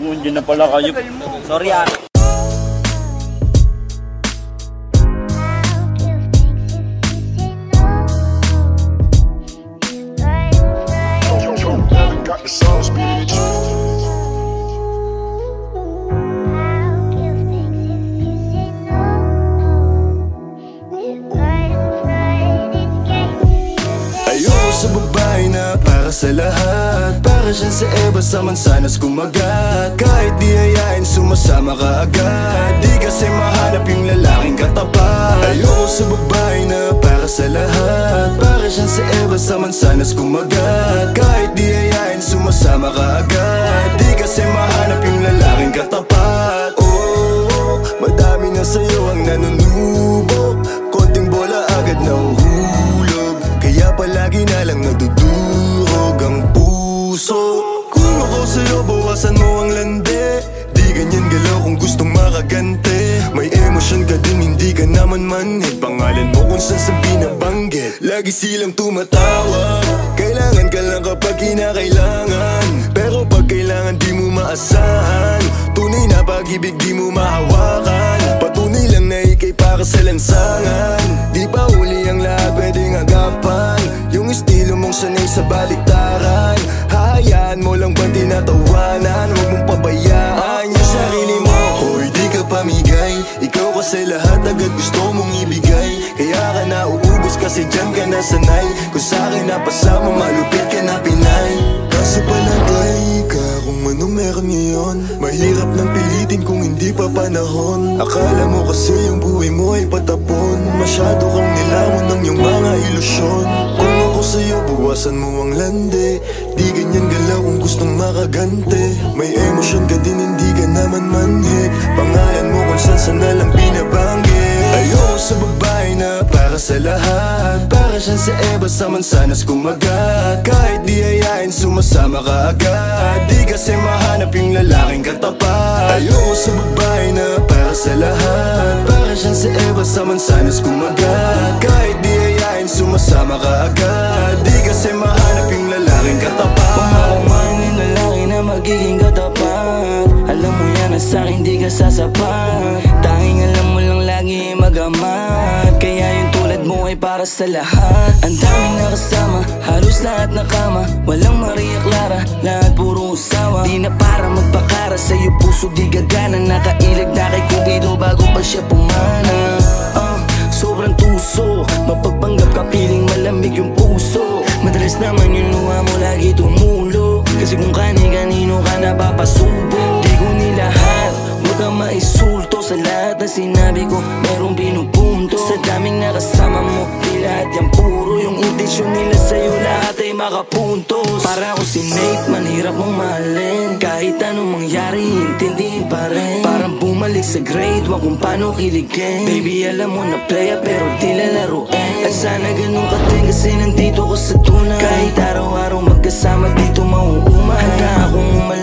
Oh, Hindi na pala kayo. Sorry ah. Ayoko sa babae na para sa lahat Para siya sa Eva sa mansanas kumagat Kahit di hayain sumasama ka agad. Di kasi mahanap yung lalaking katapat. Ayoko sa babae na para sa lahat. Para siya sa Eva sa mansanas kumagat Kahit di hayain sumasama ka agad. Di kasi mahanap yung lalaking katapat. Oh, madami na sa'yo ang nanunubok galaw kung gustong makagante. May emosyon ka din, hindi ka naman manhid. Pangalan mo kung saan sa binabanggit. Lagi silang tumatawag Kailangan ka lang kapag kinakailangan. Pero pag kailangan di mo maasahan. Tunay na pag-ibig di mo mahawakan. Patunay lang na ikay para sa lansangan. Di pa uli ang lahat pwedeng agapan. Yung estilo mong sanay sa baliktaran ka pamigay Ikaw kasi lahat agad gusto mong ibigay. Kaya ka nauubos kasi dyan ka nasanay. Kung sa'kin napasama malupit ka na pinay. Kaso palagay ka kung ano meron ngayon. Mahirap nang pilitin kung hindi pa panahon. Akala mo kasi yung buhay mo ay patapon. Masyado kang nilamon ng iyong mga ilusyon. Kung ako sa'yo, bawasan mo ang lande Di ganyan galaw makagante May emosyon ka din, hindi ka naman manhi Pangalan mo kung saan saan na lang binabanggit. Ayoko sa babae na para sa lahat. Para siya sa Eva sa mansanas kumagat. Kahit di hayain sumasama ka agad. Di kasi mahanap yung lalaking katapat. Ayoko sa babae na para sa lahat. Para siya sa Eva sa mansanas kumagat. Kahit di hayain sumasama ka agad sa'kin di ka sasapat. Tanging alam mo lang lagi magamat. Kaya yung tulad mo ay para sa lahat. Ang daming nakasama, halos lahat nakama Walang Maria Clara, lahat puro usawa. Di na para magpakara sa'yo puso di gagana. Nakailag na kay Cupido bago pa siya pumana. Ah, Sobrang tuso. Mapagpanggap ka piling malamig yung puso. Madalas naman yung luha mo lagi tumulo. Kasi kung kani-kanino ka napapasubo Nilahat Huwag kang maisulto Sa lahat na sinabi ko. Merong pinupunto. Sa daming nakasama mo Di lahat yan puro. Yung intensyon nila sa'yo Lahat ay makapuntos. Para ako si Nate Manhirap mong mahalin. Kahit anong mangyari Intindihin pa rin. Parang bumalik sa grade Wag kung paano kiligin. Baby alam mo na playa Pero di lalaruin. At sana ganun ka din Kasi nandito ko sa tunay Kahit araw-araw magkasama Dito mauuma. Handa akong umalalay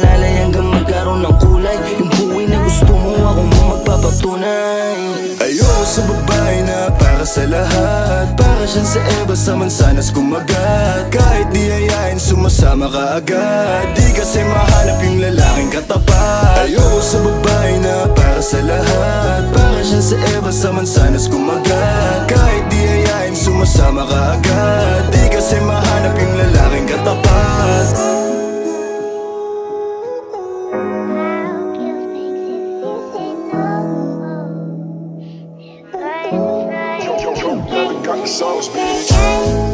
siya sa Eva sa mansanas? Kumagat Kahit di hayain sumasama ka agad. Di kasi mahanap yung lalaking katapat. Ayoko sa babae na para sa lahat. Para siya sa Eva sa mansanas. Kumagat Kahit di hayain sumasama ka agad got the sauce, bitch.